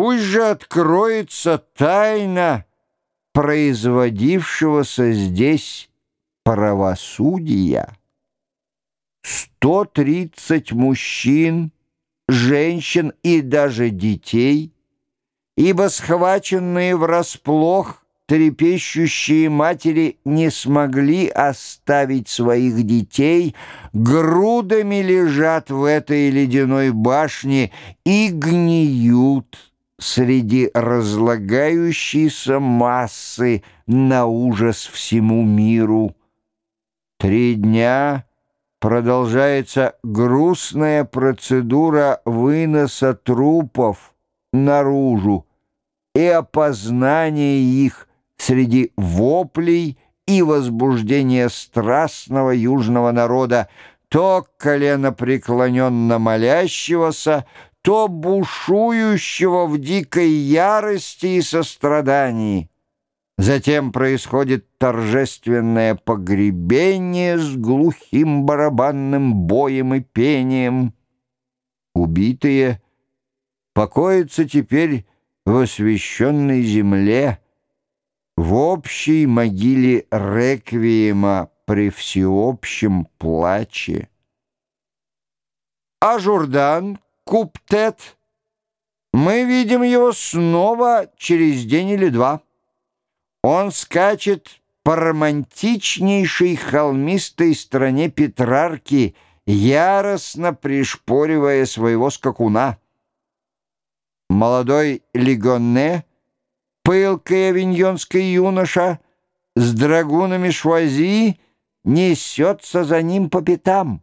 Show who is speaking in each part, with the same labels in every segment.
Speaker 1: Пусть же откроется тайна производившегося здесь правосудия. 130 мужчин, женщин и даже детей, ибо схваченные врасплох трепещущие матери не смогли оставить своих детей, грудами лежат в этой ледяной башне и гниют среди разлагающейся массы на ужас всему миру. Три дня продолжается грустная процедура выноса трупов наружу и опознания их среди воплей и возбуждения страстного южного народа, то колено преклоненно молящегося, то бушующего в дикой ярости и сострадании. Затем происходит торжественное погребение с глухим барабанным боем и пением. Убитые покоятся теперь в освященной земле, в общей могиле реквиема при всеобщем плаче. А Журдан Куптет. Мы видим его снова через день или два. Он скачет по романтичнейшей холмистой стране Петрарки, яростно пришпоривая своего скакуна. Молодой Легонне, пылкий авиньонский юноша, с драгунами швази несется за ним по пятам.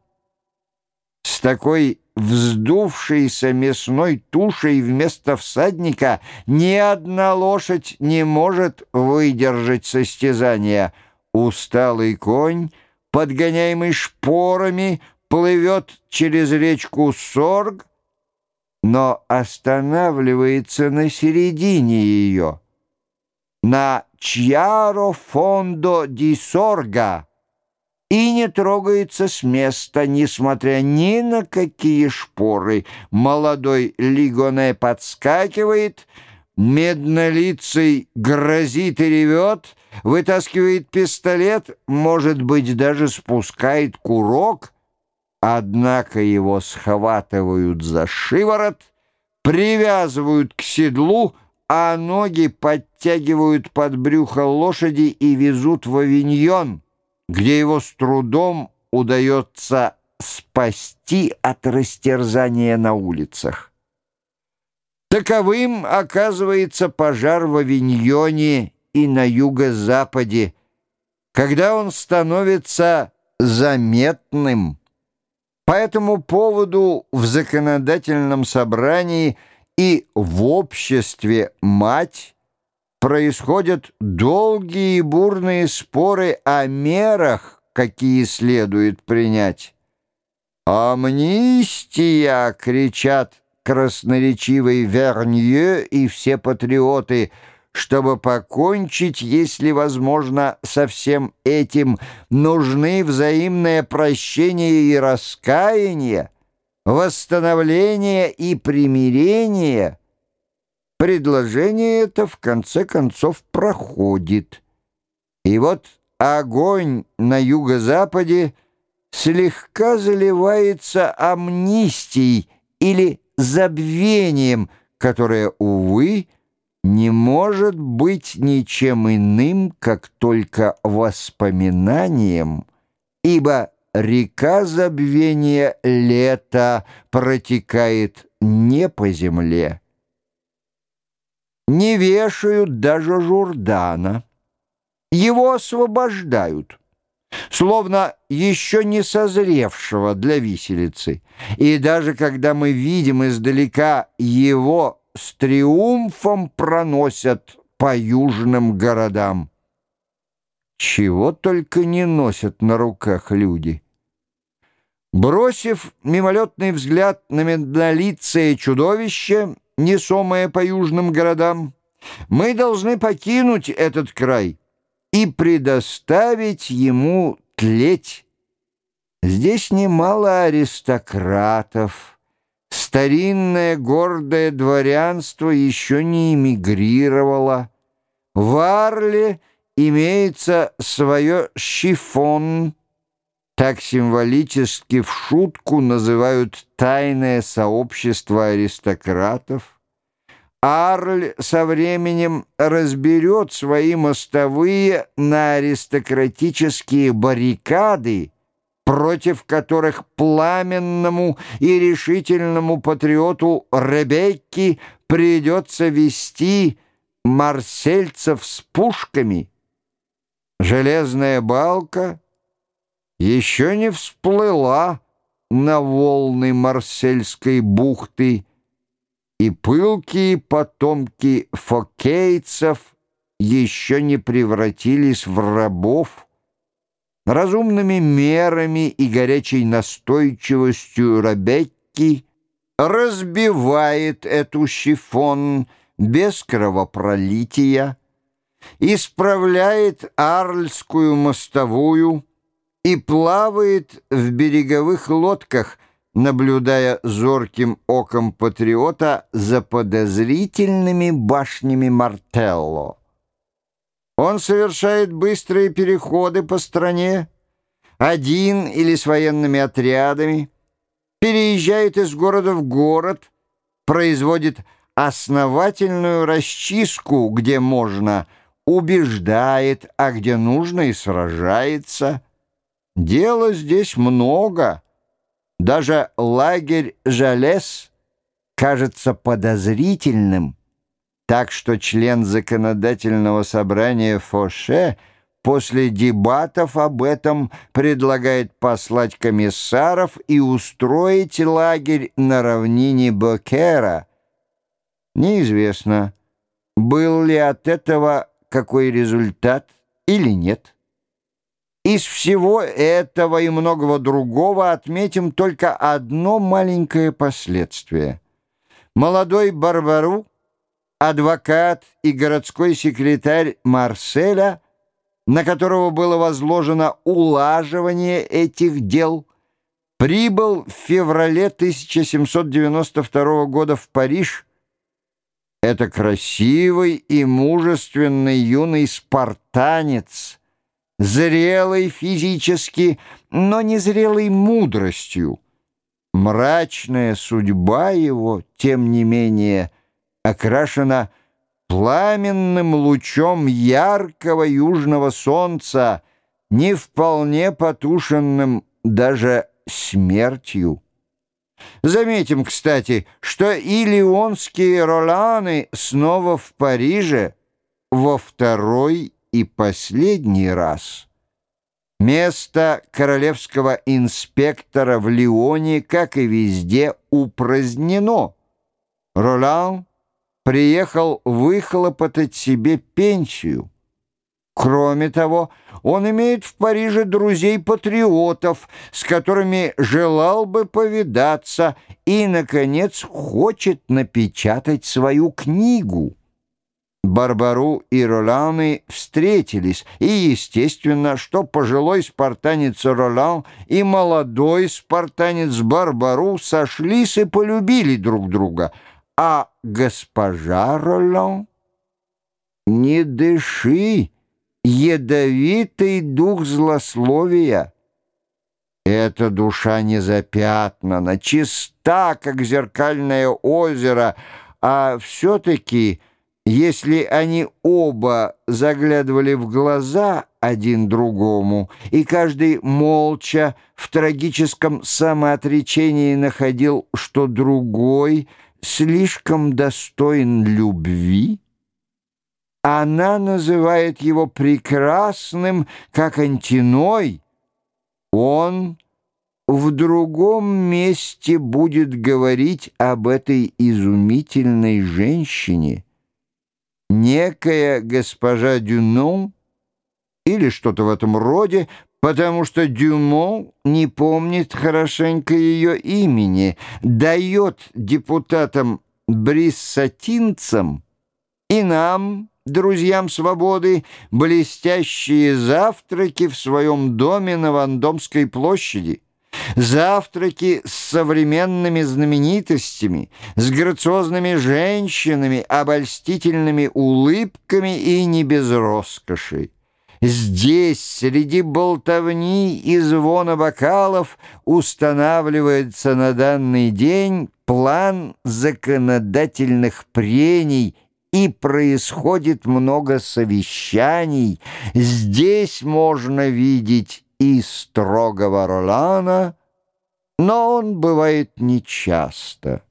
Speaker 1: С такой вздувшейся мясной тушей вместо всадника ни одна лошадь не может выдержать состязания. Усталый конь, подгоняемый шпорами, плывет через речку Сорг, но останавливается на середине ее, на Чьяро Фондо ди Сорга, и не трогается с места, несмотря ни на какие шпоры. Молодой Лигоне подскакивает, меднолицей грозит и ревет, вытаскивает пистолет, может быть, даже спускает курок, однако его схватывают за шиворот, привязывают к седлу, а ноги подтягивают под брюхо лошади и везут в авиньон где его с трудом удается спасти от растерзания на улицах. Таковым оказывается пожар в Авиньоне и на юго-западе, когда он становится заметным. По этому поводу в законодательном собрании и в обществе мать происходят долгие и бурные споры о мерах, какие следует принять. «Амнистия!» — кричат красноречивый Вернье и все патриоты, чтобы покончить, если возможно, со всем этим, нужны взаимное прощение и раскаяние, восстановление и примирение — Предложение это в конце концов проходит. И вот огонь на юго-западе слегка заливается амнистией или забвением, которое, увы, не может быть ничем иным, как только воспоминанием, ибо река забвения лета протекает не по земле, не вешают даже Журдана. Его освобождают, словно еще не созревшего для виселицы. И даже когда мы видим издалека его с триумфом проносят по южным городам. Чего только не носят на руках люди. Бросив мимолетный взгляд на меднолицее чудовище, несомое по южным городам, мы должны покинуть этот край и предоставить ему тлеть. Здесь немало аристократов, Старинное гордое дворянство еще не эмигрировало. В Арле имеется свое шифон, так символически в шутку называют тайное сообщество аристократов. Арль со временем разберет свои мостовые на аристократические баррикады, против которых пламенному и решительному патриоту Ребекки придется вести марсельцев с пушками. Железная балка еще не всплыла на волны Марсельской бухты, и пылкие потомки фокейцев еще не превратились в рабов, разумными мерами и горячей настойчивостью Ребекки разбивает эту шифон без кровопролития, исправляет Арльскую мостовую и плавает в береговых лодках, наблюдая зорким оком патриота за подозрительными башнями Мартелло. Он совершает быстрые переходы по стране, один или с военными отрядами, переезжает из города в город, производит основательную расчистку, где можно, убеждает, а где нужно и сражается. Дела здесь много. Даже лагерь Жалес кажется подозрительным, так что член законодательного собрания Фоше после дебатов об этом предлагает послать комиссаров и устроить лагерь на равнине Бокера. Неизвестно, был ли от этого какой результат или нет. Из всего этого и многого другого отметим только одно маленькое последствие. Молодой Барбару адвокат и городской секретарь Марселя, на которого было возложено улаживание этих дел, прибыл в феврале 1792 года в Париж. Это красивый и мужественный юный спартанец, зрелый физически, но не зрелый мудростью. Мрачная судьба его, тем не менее, — окрашена пламенным лучом яркого южного солнца, не вполне потушенным даже смертью. Заметим, кстати, что и леонские Роланы снова в Париже во второй и последний раз. Место королевского инспектора в Лионе, как и везде, упразднено. Ролан приехал выхлопотать себе пенсию. Кроме того, он имеет в Париже друзей-патриотов, с которыми желал бы повидаться и, наконец, хочет напечатать свою книгу. Барбару и Роланы встретились, и, естественно, что пожилой спартанец Ролан и молодой спартанец Барбару сошлись и полюбили друг друга — а госпожа Ролан? Не дыши, ядовитый дух злословия. Эта душа не запятнана, чиста, как зеркальное озеро, а все-таки, если они оба заглядывали в глаза один другому, и каждый молча в трагическом самоотречении находил, что другой — слишком достоин любви? Она называет его прекрасным, как антиной. Он в другом месте будет говорить об этой изумительной женщине. Некая госпожа Дюнон или что-то в этом роде потому что Дюмон не помнит хорошенько ее имени, дает депутатам бриссатинцам и нам, друзьям свободы, блестящие завтраки в своем доме на Вандомской площади. Завтраки с современными знаменитостями, с грациозными женщинами, обольстительными улыбками и не без роскоши. Здесь, среди болтовни и звона бокалов, устанавливается на данный день план законодательных прений и происходит много совещаний. Здесь можно видеть и строгого Ролана, но он бывает нечасто.